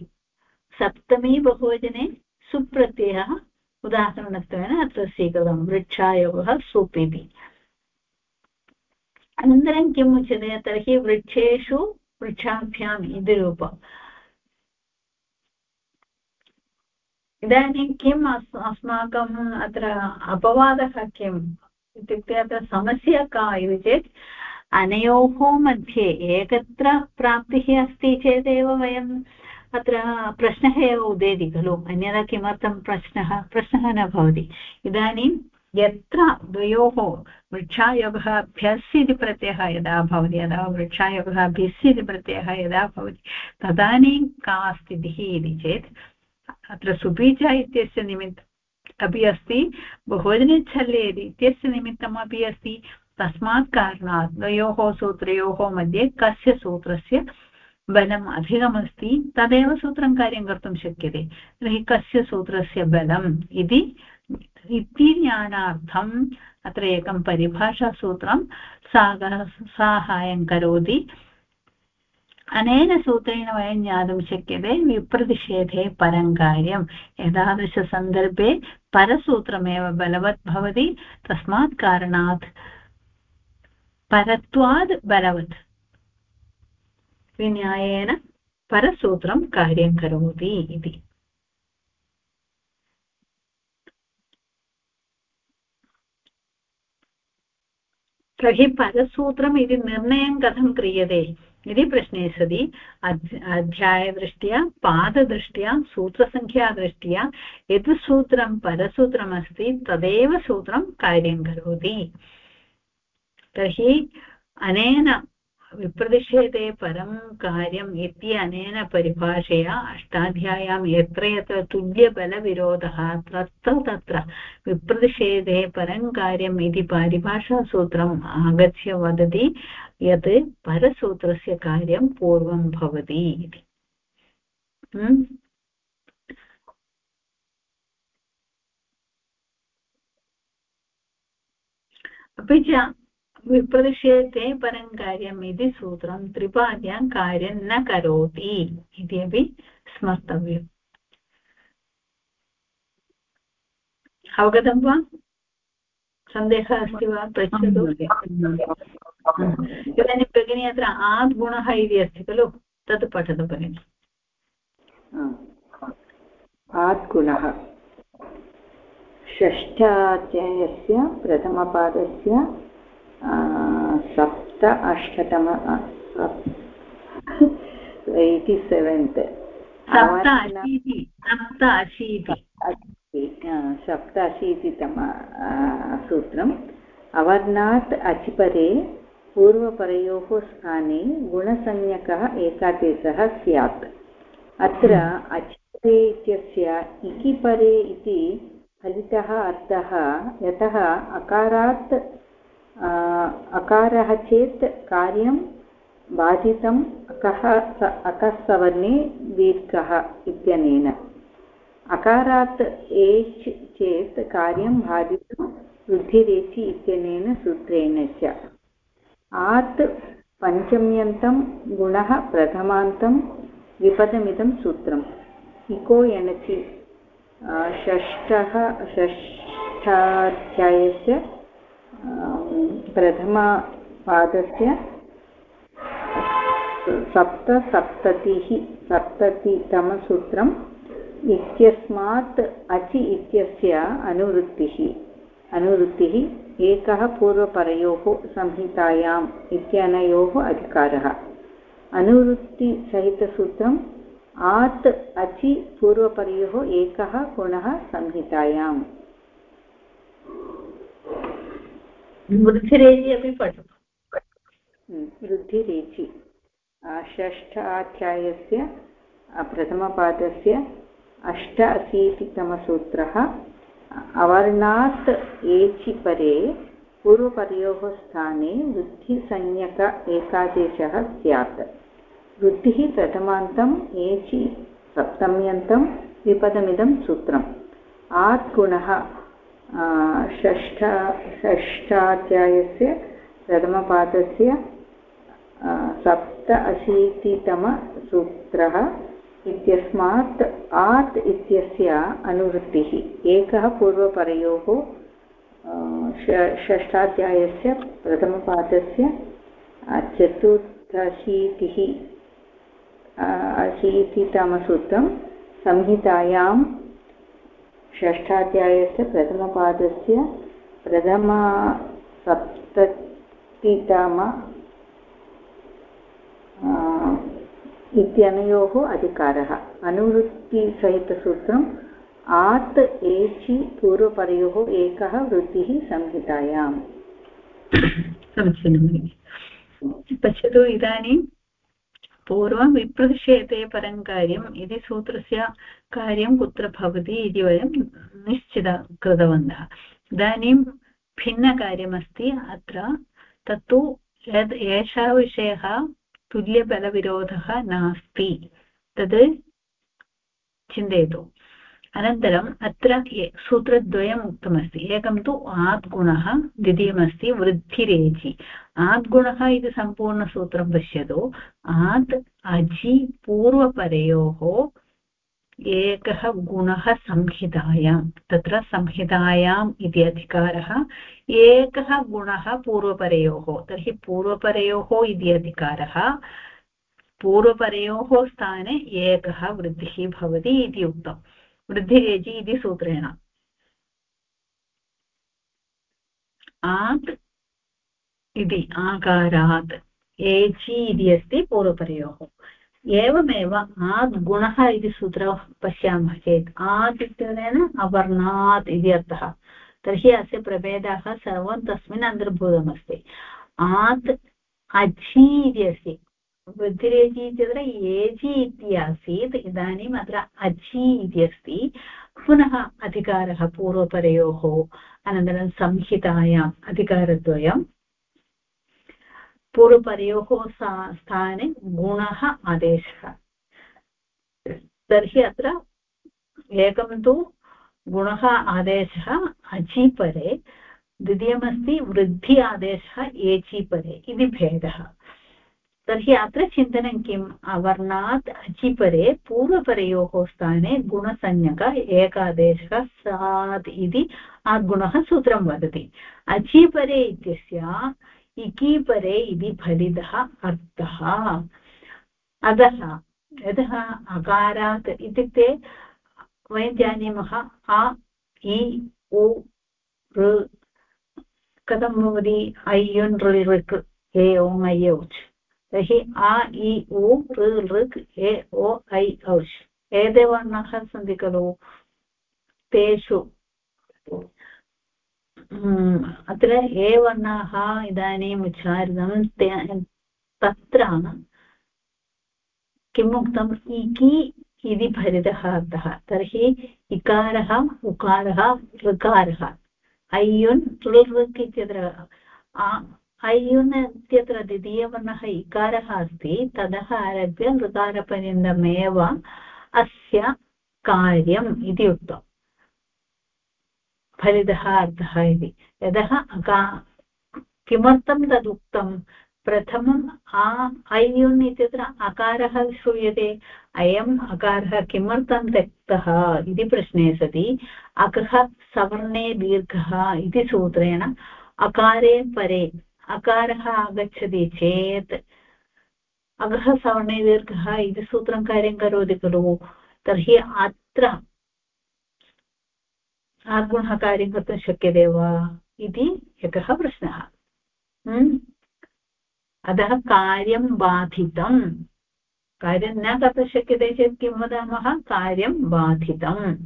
सप्तमी बहुवचने सुप्रत्ययः उदाहरणत्वेन अत्र स्वीकृतं वृक्षायोगः सुप् इति अनन्तरं किम् उच्यते तर्हि वृक्षेषु वृक्षाभ्याम् इति रूपम् इदानीं किम् अस् अस्माकम् अत्र अपवादः किम् इत्युक्ते अत्र समस्या का इति चेत् अनयोः मध्ये एकत्र प्राप्तिः अस्ति चेदेव वयम् अत्र प्रश्नः एव उदेति खलु अन्यथा किमर्थं प्रश्नः? प्रश्नः न भवति। इदानीं यत्र द्वयोः वृक्षायोगः भ्यस् इति प्रत्ययः यदा भवति, यदा वृक्षायोगः भिस् इति प्रत्ययः यदा भवति, तदानीं का स्थितिः इति चेत्, अत्र सुबीज इत्यस्य निमित्त अपि अस्ति बहुवचने छल्लेति इत्यस्य निमित्तमपि अस्ति, तस्मात् कारणात् द्वयोः सूत्रयोः मध्ये कस्य सूत्रस्य बलम् अधिकमस्ति, तदेव सूत्रं कार्यं कर्तुं शक्यते। तर्हि कस्य सूत्रस्य बलम् इति इति ज्ञानार्थम् अत्र एकं परिभाषासूत्रं साहाय्यं करोति। अनेन सूत्रेण वयं ज्ञातुं शक्यते विप्रतिषेधे परं कार्यम् एतादृशसन्दर्भे परसूत्रमेव बलवत् भवति, तस्मात् कारणात् परत्वाद् बलवत्। विन्यायेन परसूत्रं कार्यं करोति इति। तर्हि परसूत्रम् इति निर्णयं कथं क्रियते इति प्रश्ने सति। अध्यायदृष्ट्या, पाददृष्ट्या सूत्रसङ्ख्यादृष्ट्या यत् सूत्रं परसूत्रमस्ति तदेव सूत्रं कार्यं करोति। तर्हि अनेन विप्रतिषेधे परं कार्यम् इति अनेन परिभाषया अष्टाध्याय्यां यत्र यत्र तुल्यबलविरोधः तत्र तत्र विप्रतिषेधे परं कार्यम् इति परिभाषासूत्रम् आगत्य वदति यत् परसूत्रस्य कार्यं पूर्वं भवति इति। अपि च विप्रदिश्यते परं कार्यम् इति सूत्रं त्रिपाद्यां कार्यं न करोति इति अपि स्मर्तव्यम् अवगतं वा सन्देहः अस्ति वा पृच्छतु इदानीं भगिनी अत्र आद् गुणः इति अस्ति खलु तत् पठतु भगिनि आद् गुणः षष्ठाध्यायस्य प्रथमपादस्य सप्त अष्टतम एय्टि सेवेन्त् सप्ताशीतितम सूत्रम्। अवर्णात् अचिपरे पूर्वपरयोः स्थाने गुणसंज्ञकः एकादेशः स्यात्। अत्र अचिपरे इत्यस्य इकिपरे इति फलितः अर्थः यतः अकारात् अकारः चेत् कार्यं बाधितम् अकः अकसवर्णे दीर्घः इत्यनेन। अकारात् एच् चेत् कार्यं बाधितं वृद्धिरेचि इत्यनेन सूत्रेण च। आत् पञ्चम्यन्तं गुणः प्रथमान्तं विपदमिदं सूत्रम्। इको एणचि षष्ठः, षष्ठाध्यायस्य प्रथमपादस्य सप्तसप्ततिः सप्ततितमसूत्रम् इत्यस्मात् अचि इत्यस्य अनुवृत्तिः अनुवृत्तिः एकः पूर्वपरयोः संहितायाम् इत्यनयोः अधिकारः। अनुवृत्तिसहितसूत्रम् आत् अचि पूर्वपरयोः एकः गुणः संहितायाम्। वृद्धिरेचि अपि पठतु। वृद्धिरेचि षष्ठाध्यायस्य प्रथमपादस्य अष्ट अशीतितमसूत्रः अवर्णात् एचि परे पूर्वपरयोः स्थाने वृद्धिसंज्ञक एकादेशः स्यात्। वृद्धिः प्रथमान्तम् एचि सप्तम्यन्तं विपदमिदं सूत्रम्। आत् गुणः षष्ठ, षष्ठाध्यायस्य प्रथमपादस्य सप्त अशीतितमसूत्रः इत्यस्मात् आत् इत्यस्य अनुवृत्तिः। एकः पूर्वपरयोः षष्ठाध्यायस्य प्रथमपादस्य चतुर्दशीतिः अशीतितमसूत्रं संहितायां षष्ठाध्यायस्य प्रथमपादस्य प्रथमसप्ततितम इत्यनयोः अधिकारः। अनुवृत्तिसहितसूत्रम्, आत् एचि पूर्वपरयोः एकः वृत्तिः संहितायाम्। समीचीनं पश्यतु इदानीं पूर्वं विप्रतिषेधे परं कार्यम् इति सूत्रस्य कार्यं कुत्र भवति इति वयं निश्चित कृतवन्तः। इदानीं भिन्नकार्यमस्ति अत्र, तत्तु यद् एषः विषयः तुल्यबलविरोधः नास्ति, तद् चिन्तयतु। अनन्तरम् अत्र सूत्रद्वयम् उक्तमस्ति। एकं तु आद्गुणः, द्वितीयमस्ति वृद्धिरेचि। आद्गुणः इति सम्पूर्णसूत्रं पश्यतु। आत् अजि पूर्वपरयोः एकः गुणः संहितायां, तत्र संहितायाम् इति अधिकारः। एकः गुणः पूर्वपरयोः, तर्हि पूर्वपरयोः इति अधिकारः। पूर्वपरयोः स्थाने एकः वृद्धिः भवति इति उक्तम्। वृद्धिरेचि इति सूत्रेण। आत् इति, आकारात् एचि इति अस्ति पूर्वपरयोः। एवमेव आद् गुणः इति सूत्रं पश्यामः चेत् आद् इत्यनेन अवर्णात् इति अर्थः। तर्हि अस्य प्रभेदः सर्वं तस्मिन् अन्तर्भूतमस्ति। आत् अझि इति अस्ति। वृद्धिरेजि इत्यत्र एजि इति आसीत्, इदानीम् अत्र अझि इति अस्ति। पुनः अधिकारः, पूर्वपरयोः अनन्तरं संहितायाम् अधिकारद्वयं। पूर्वपरयोः स्थाने गुणः आदेशः। तर्हि अत्र एकं तु गुणः आदेशः अचिपरे द्वितीयमस्ति वृद्धि आदेशः एचिपरे इति भेदः। तर्हि अत्र चिन्तनं किम् अवर्णात् अचिपरे पूर्वपरयोः स्थाने गुणसंज्ञक एकादेशः सात् इति गुणः सूत्रं वदति। अचिपरे इत्यस्य इकीपरे इति फलितः अर्थः। अतः यतः अकारात् इत्युक्ते वयं जानीमः अ, इ, उ कथं भवति? ऐयुन् ऋ ऋक्, ए ओङ् ऐ औच् तर्हि आ, इ, उ ऋक् ए, ओ, ऐ औच् एते वर्णाः सन्ति खलु? तेषु। अत्र ये वर्णाः इदानीम् उच्चारितं तत्र किम् उक्तम् इकि इति भरितः अर्थः। तर्हि इकारः, उकारः, ऋकारः। अय्युन् लृक् इत्यत्र अय्युन् इत्यत्र द्वितीयवर्णः इकारः अस्ति। ततः आरभ्य ऋकारपर्यन्तमेव अस्य कार्यम् इति उक्तम्। फलितः अर्थः इति। यतः अका किमर्थं तदुक्तं? प्रथमम् आ ऐयुन् इत्यत्र अकारः श्रूयते। अयम् अकारः किमर्थं त्यक्तः इति प्रश्ने सति। अकः सवर्णे दीर्घः इति सूत्रेण अकारे परे अकारः आगच्छति चेत् अगः सवर्णे दीर्घः इति सूत्रं कार्यं करोति खलु। तर्हि अत्र आगुणः कार्यं कर्तुं शक्यते वा इति एकः प्रश्नः। अतः कार्यं बाधितं कार्यं न कर्तुं शक्यते चेत् किं वदामः? कार्यं बाधितम्।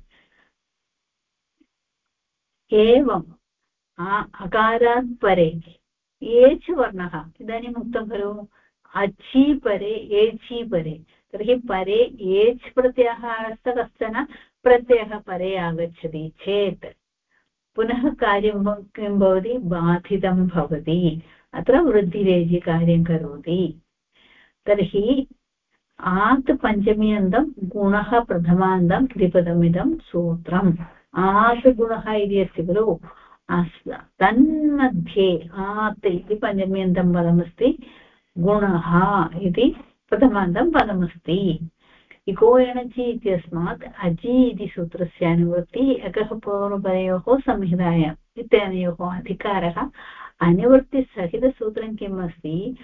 एवम्। अकारात् परे एच् वर्णः इदानीम् उक्तं खलु अचि परे एचि परे। तर्हि परे एच् प्रत्ययः कश्चन प्रत्ययः परे आगच्छति चेत्। पुनः कार्यं किं भवति? बाधितं भवति। अत्र वृद्धिरेजि कार्यं करोति। तर्हि आत् पञ्चमी अन्तम् गुणः प्रथमान्तं द्विपदमिदं सूत्रम्। आत् गुणः इति अस्ति खलु। तन्मध्ये आत् इति पञ्चमी अन्तं पदमस्ति, गुणः इति प्रथमान्तं पदमस्ति। इको एणचि इत्यस्मात् अजि इति सूत्रस्य अनुवृत्ति एकः पूर्वपरयोः संहितायाम् इत्यनयोः अधिकारः अनुवृत्तिसहितसूत्रं किम् अस्ति?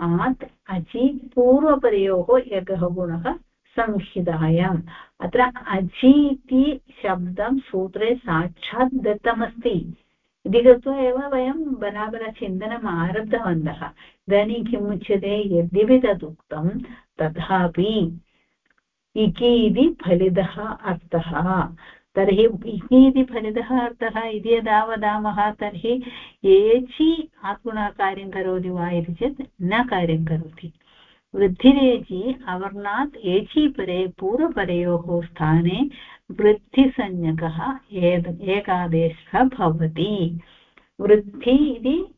आत् अचि पूर्वपरयोः एकः गुणः संहितायाम् अत्र अचि इति शब्दं सूत्रे साक्षात् दत्तमस्ति। इति कृत्वा एव वयं बराबरचिन्तनम् आरब्धवन्तः इदानीं किम् उच्यते? यद्यपि तदुक्तं तथापि इति इति फलितः अर्थः। तर्हि इति फलितः अर्थः इति यदा वदामः, तर्हि एचि आत्मनः कार्यं करोति वा इति चेत् न कार्यं करोति। वृद्धिरेचि अवर्णात् एचि परे पूर्वपरयोः स्थाने वृद्धिसंज्ञकः एकादेशः भवति। वृद्धि इति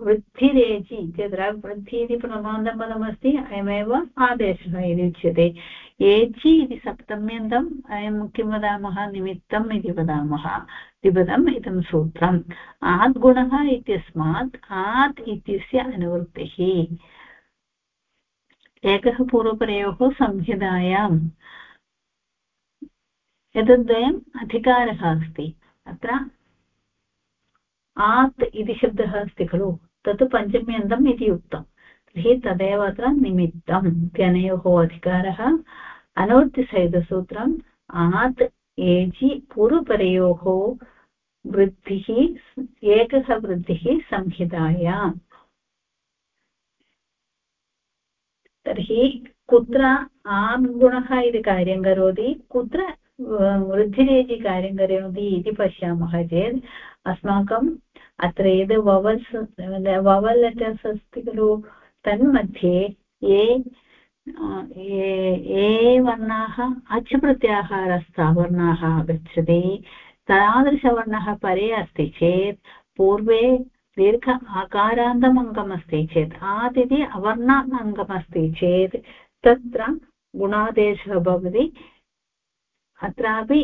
वृद्धिरेचि इत्यत्र वृद्धि इति प्रमान्दपदमस्ति अयमेव आदेशः इति उच्यते। एचि इति सप्तम्यन्तम्, अयं किं वदामः? निमित्तम् इति वदामः। द्विपदम् इदं सूत्रम्। आत् गुणः इत्यस्मात् आत् इत्यस्य अनुवृत्तिः। एकः पूर्वपरयोः संहितायाम्। एतद्वयम् अधिकारः अस्ति। अत्र आत् इति शब्दः अस्ति खलु। तत् पञ्चम्यन्तम् इति उक्तम् तर्हि तदेव अत्र निमित्तम्। इत्यनयोः अधिकारः। अनुवृत्तिसहितसूत्रम् आत् एजि पूर्वपरयोः वृद्धिः एकः वृद्धिः संहितायाम् तर्हि कुत्र आम् गुणः इति कार्यं करोति? कुत्र वृद्धिरेजि कार्यं करोति इति पश्यामः चेत् अस्माकम् अत्र यद् ववल्स् ववल् लेटर्स् अस्ति खलु, तन्मध्ये ये ये वर्णाः अच् प्रत्याहारस्था वर्णाः आगच्छति, तादृशवर्णः परे अस्ति चेत् पूर्वे दीर्घ आकारान्तम् अङ्गमस्ति चेत् आत् इति अवर्ण चेत् तत्र गुणादेशः भवति। अत्रापि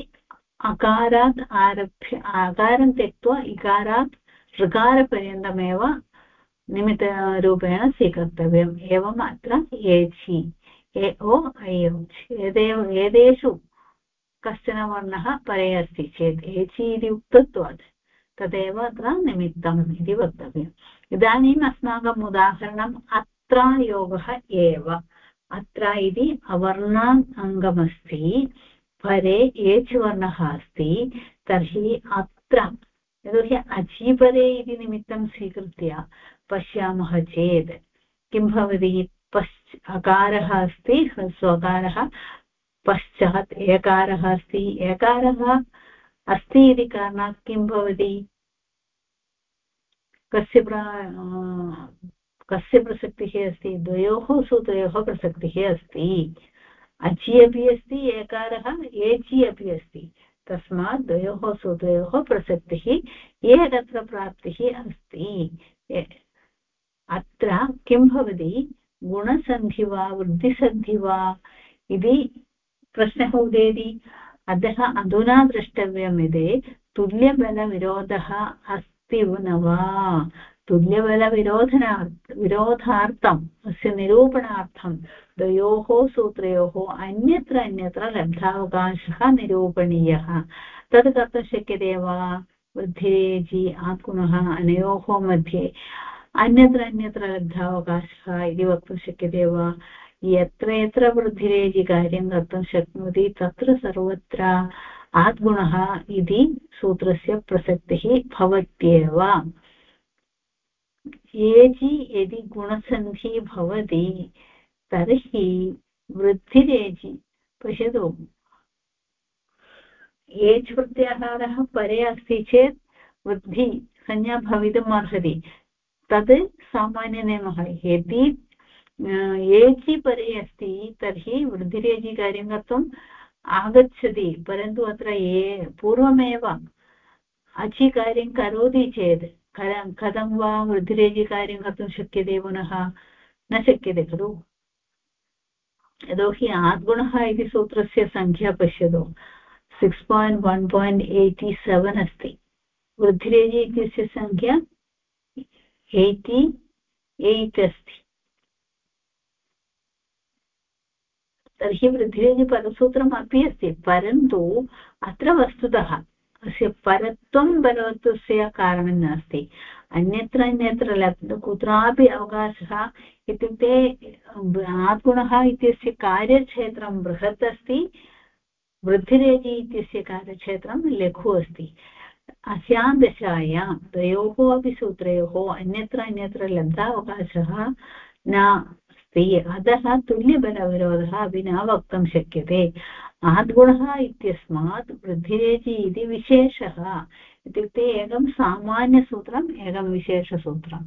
अकारात् आरभ्य अकारं त्यक्त्वा इकारात् ऋकारपर्यन्तमेव निमित्तरूपेण स्वीकर्तव्यम्। एवम् अत्र एचि, ए ओ ऐ एदेव एतेषु कश्चन वर्णः परे अस्ति चेत् एचि इति उक्तत्वात्। तदेव अत्र निमित्तम् इति वक्तव्यम्। इदानीम् अस्माकम् उदाहरणम् अत्र योगः एव। अत्र इति अवर्णाङ्गमस्ति परे एच् वर्णः अस्ति, तर्हि अत्र, यतोहि अचीपरे इति निमित्तं स्वीकृत्य पश्यामः चेत् किं भवति? पश्च, अकारः अस्ति ह्रस्वकारः पश्चात् एकारः अस्ति। एकारः अस्ति इति कारणात् किं भवति? कस्य प्रा, कस्य प्रसक्तिः अस्ति? द्वयोः सूत्रयोः प्रसक्तिः अस्ति। अचि अपि अस्ति, एकारः, एचि अपि अस्ति। तस्मात् द्वयोः सूत्रयोः प्रसक्तिः एकत्र प्राप्तिः अस्ति। अत्र किं भवति? गुणसन्धि वा, वृद्धिसन्धि वा इति प्रश्नः उदेति। अतः अधुना द्रष्टव्यम् यदि तुल्यबलविरोधः अस्ति न वा? तुल्यबलविरोधना विरोधार्थम्। अस्य निरूपणार्थं द्वयोः सूत्रयोः अन्यत्र अन्यत्र लब्धावकाशः निरूपणीयः। तद् कर्तुं शक्यते वा? वृद्धिरेजि आत्कुणः अनयोः मध्ये अन्यत्र अन्यत्र लब्धावकाशः इति वक्तुं शक्यते वा? यत्र यत्र वृद्धिरेजि कार्यं कर्तुं शक्नोति, तत्र सर्वत्र आद्गुणः इति सूत्रस्य प्रसक्तिः भवत्येव। एजि यदि गुणसन्धिः भवति, तर्हि वृद्धिरेजि पश्यतु। एज् प्रत्याहारः परे अस्ति चेत् वृद्धि संज्ञा भवितुम् अर्हति तद् सामान्यनियमः यदि एजि परे अस्ति, तर्हि वृद्धिरेजि कार्यं कर्तुम् आगच्छति, परन्तु अत्र ये पूर्वमेव अचि कार्यं करोति चेत् कथं वा वृद्धिरेजिकार्यं कर्तुं शक्यते पुनः? न शक्यते खलु। यतोहि आद्गुणः इति सूत्रस्य सङ्ख्या पश्यतु। Six point, one point, eighty seven अस्ति। वृद्धिरेजि इत्यस्य सङ्ख्या एय्टि एय्ट् अस्ति। तर्हि वृद्धिरेजिपदसूत्रम् अपि अस्ति, परन्तु अत्र वस्तुतः अस्य परत्वं बलवत्वस्य कारणं नास्ति। अन्यत्र अन्यत्र लब्ध कुत्रापि अवकाशः इत्युक्ते आत्गुणः इत्यस्य कार्यक्षेत्रं बृहत् अस्ति, वृद्धिरेजि इत्यस्य कार्यक्षेत्रं लघु अस्ति। अस्यां दशायां द्वयोः अपि सूत्रयोः अन्यत्र अन्यत्र लब्धावकाशः न अस्ति अतः तुल्यबलविरोधः अपि न वक्तुं शक्यते। आद्गुणः इत्यस्मात् वृद्धिरेचि इति विशेषः। इत्युक्ते एकं सामान्यसूत्रम्, एकं विशेषसूत्रं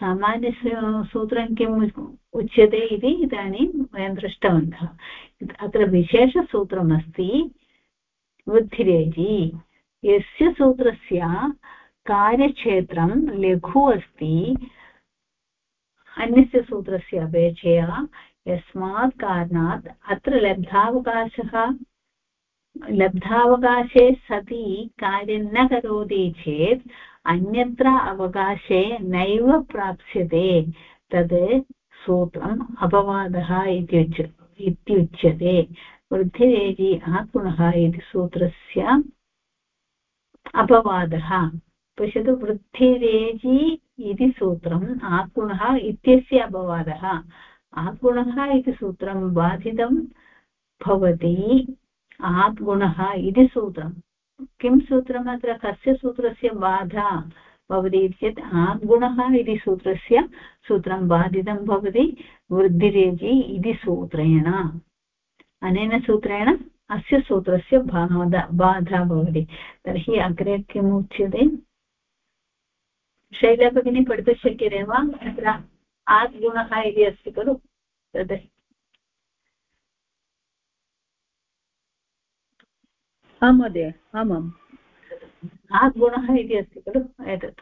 सामान्यसूत्रं किम् उच्यते इति इदानीं वयं दृष्टवन्तः। अत्र विशेषसूत्रमस्ति वृद्धिरेचि। यस्य सूत्रस्य कार्यक्षेत्रं लघु अस्ति, अन्यस्य सूत्रस्य अपेक्षया यस्मात् कारणात् अत्र लब्धावकाशः। लब्धावकाशे सति कार्यं न करोति चेत् अन्यत्र अवकाशे नैव प्राप्स्यते। तद् सूत्रम् अपवादः इत्युच्यते वृद्धिरेजि आत्मनः इति सूत्रस्य अपवादः। पश्यतु वृद्धिरेजि इति सूत्रम् आत्मनः इत्यस्य अपवादः। आत्गुणः इति सूत्रं बाधितं भवति। आत्गुणः इति सूत्रं। किं सूत्रम् अत्र? कस्य सूत्रस्य बाधा भवति चेत् आद्गुणः इति सूत्रस्य सूत्रं बाधितं भवति। वृद्धिरेजि इति सूत्रेण। अनेन सूत्रेण अस्य सूत्रस्य बाधा बाधा भवति। तर्हि अग्रे किम् उच्यते शैला भगिनी पठितुं शक्यते वा? अत्र आद्गुणः इति अस्ति खलु तद् आं महोदय आमाम् आद्गुणः इति अस्ति खलु एतत्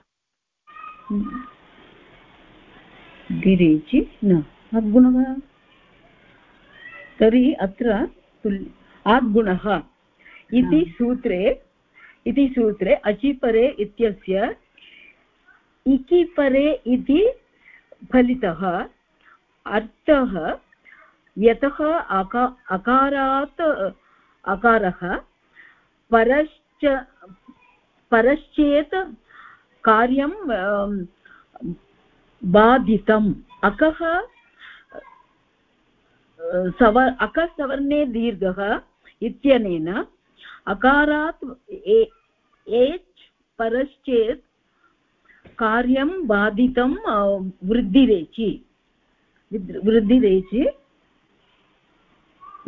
गिरिजि न आद्गुणः तर्हि अत्र आद्गुणः इति सूत्रे इति सूत्रे अचिपरे इत्यस्य इकिपरे इति फलितः, अर्थः, यतः अका, अकारात्, अकारः, परश्च, परश्चेत् कार्यं बाधितम्। अकः, सव, अकसवर्णे दीर्घः इत्यनेन अकारात् एच्, परश्चेत् कार्यं बाधितं वृद्धिरेचि। वृद्धिरेचि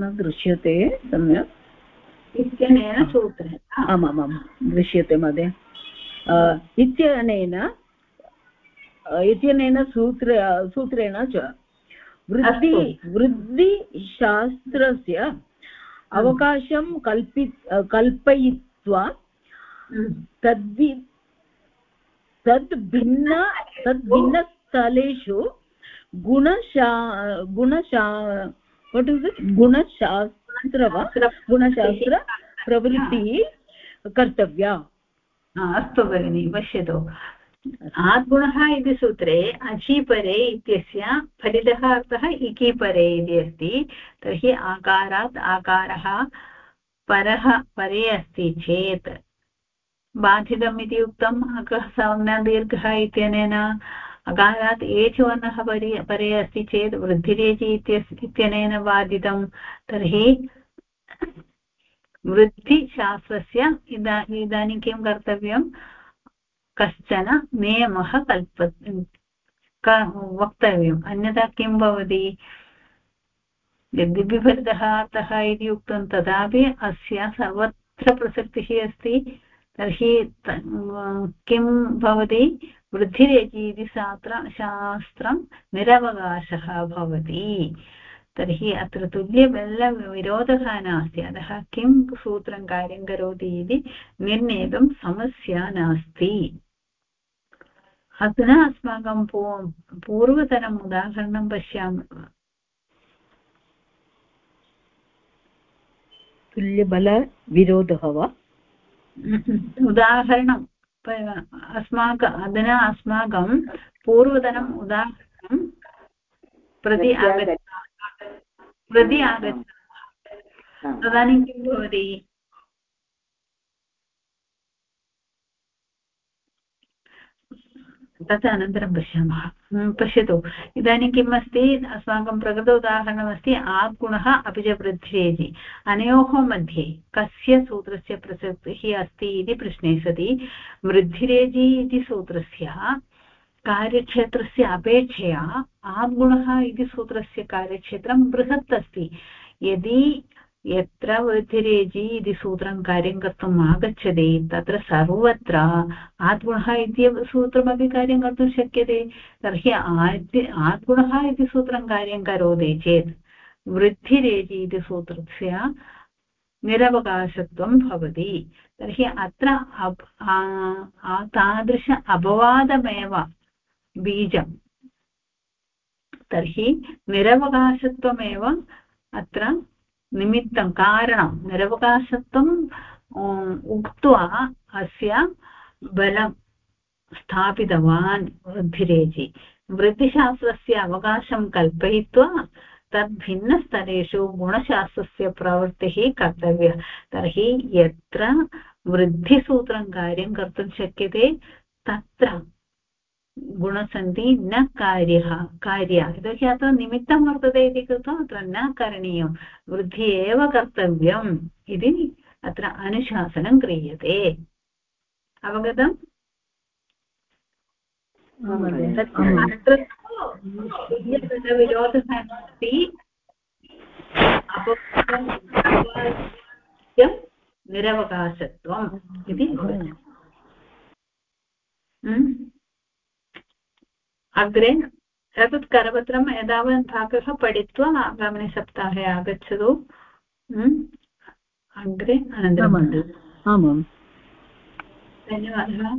न दृश्यते सम्यक्। इत्यनेन सूत्रेण आमामां दृश्यते महोदय। इत्यनेन इत्यनेन सूत्र सूत्रेण च वृद्धि वृद्धिशास्त्रस्य अवकाशं कल्पि कल्पयित्वा हम्म। तद्वि तद् भिन्न तद्भिन्नस्थलेषु गुणशा गुणशा वट् इस् इट् गुणशास्त्र वा? गुणशास्त्रप्रवृत्तिः कर्तव्या। अस्तु भगिनि पश्यतु। आद्गुणः इति सूत्रे अचीपरे इत्यस्य फलितः अर्थः इकीपरे इति अस्ति। तर्हि आकारात् आकारः परः परे अस्ति चेत् बाधितम् इति उक्तम् अकः सौम्यदीर्घः इत्यनेन अकारात् एच् वर्णः परि, परे अस्ति चेत् वृद्धिरेचि इत्यस्, इत्यनेन बाधितं। तर्हि वृद्धिशास्त्रस्य इदा, इदानीं किं कर्तव्यं? कश्चन नियमः कल्प वक्तव्यम्। अन्यथा किं भवति? यद्यपि फलितः अर्थः इति उक्तं तथापि अस्य सर्वत्र प्रसक्तिः अस्ति। तर्हि किं भवति? वृद्धिरेचि इति शास्त्र शास्त्रं निरवकाशः भवति। तर्हि अत्र तुल्यबलविरोधः नास्ति। अतः किं सूत्रं कार्यं करोति इति निर्णेतुं समस्या नास्ति। अधुना अस्माकं पूर्वतरम् उदाहरणं पश्यामः। तुल्यबलविरोधः वा? उदाहरणम् अस्माक अधुना अस्माकं पूर्वतनम् उदाहरणं प्रति आगच्छ प्रति आगच्छ तदानीं किं भवति तत् अनन्तरं पश्यामः पश्यतु। इदानीं किम् अस्ति अस्माकं प्रकृत उदाहरणमस्ति आगुणः अपि च वृद्धिरेजि अनयोः मध्ये कस्य सूत्रस्य प्रसक्तिः अस्ति इति प्रश्ने सति वृद्धिरेजि इति सूत्रस्य, कार्यक्षेत्रस्य अपेक्षया आगुणः इति सूत्रस्य कार्यक्षेत्रं बृहत् अस्ति। यदि यत्र वृद्धिरेजि इति सूत्रं कार्यं कर्तुम् आगच्छति तत्र सर्वत्र आत्गुणः इति सूत्रमपि कार्यं कर्तुं शक्यते तर्हि आद्य आत्गुणः इति सूत्रं कार्यं करोति चेत् वृद्धिरेजि इति सूत्रस्य निरवकाशत्वं भवति तर्हि अत्र तादृश अपवादमेव बीजम् तर्हि निरवकाशत्वमेव अत्र निमित्तं कारणं निरवकाशत्वम् उक्त्वा अस्य बलं स्थापितवान् वृद्धिरेजि वृद्धिशास्त्रस्य अवकाशं कल्पयित्वा तद्भिन्नस्तरेषु गुणशास्त्रस्य प्रवृत्तिः कर्तव्या। तर्हि यत्र वृद्धिसूत्रं कार्यं कर्तुं शक्यते, तत्र गुणसन्धि न कार्यः कार्य यतोहि अत्र निमित्तं वर्तते इति कृत्वा अत्र न करणीयं वृद्धि एव कर्तव्यम् इति अत्र अनुशासनं क्रियते अवगतम् अत्र विरोधः अस्ति निरवकाशत्वम् इति अग्रे एतत् करपत्रम् एतावत् भागः पठित्वा आगामिनि सप्ताहे आगच्छतु। अग्रे अनन्तरं आमां धन्यवादः।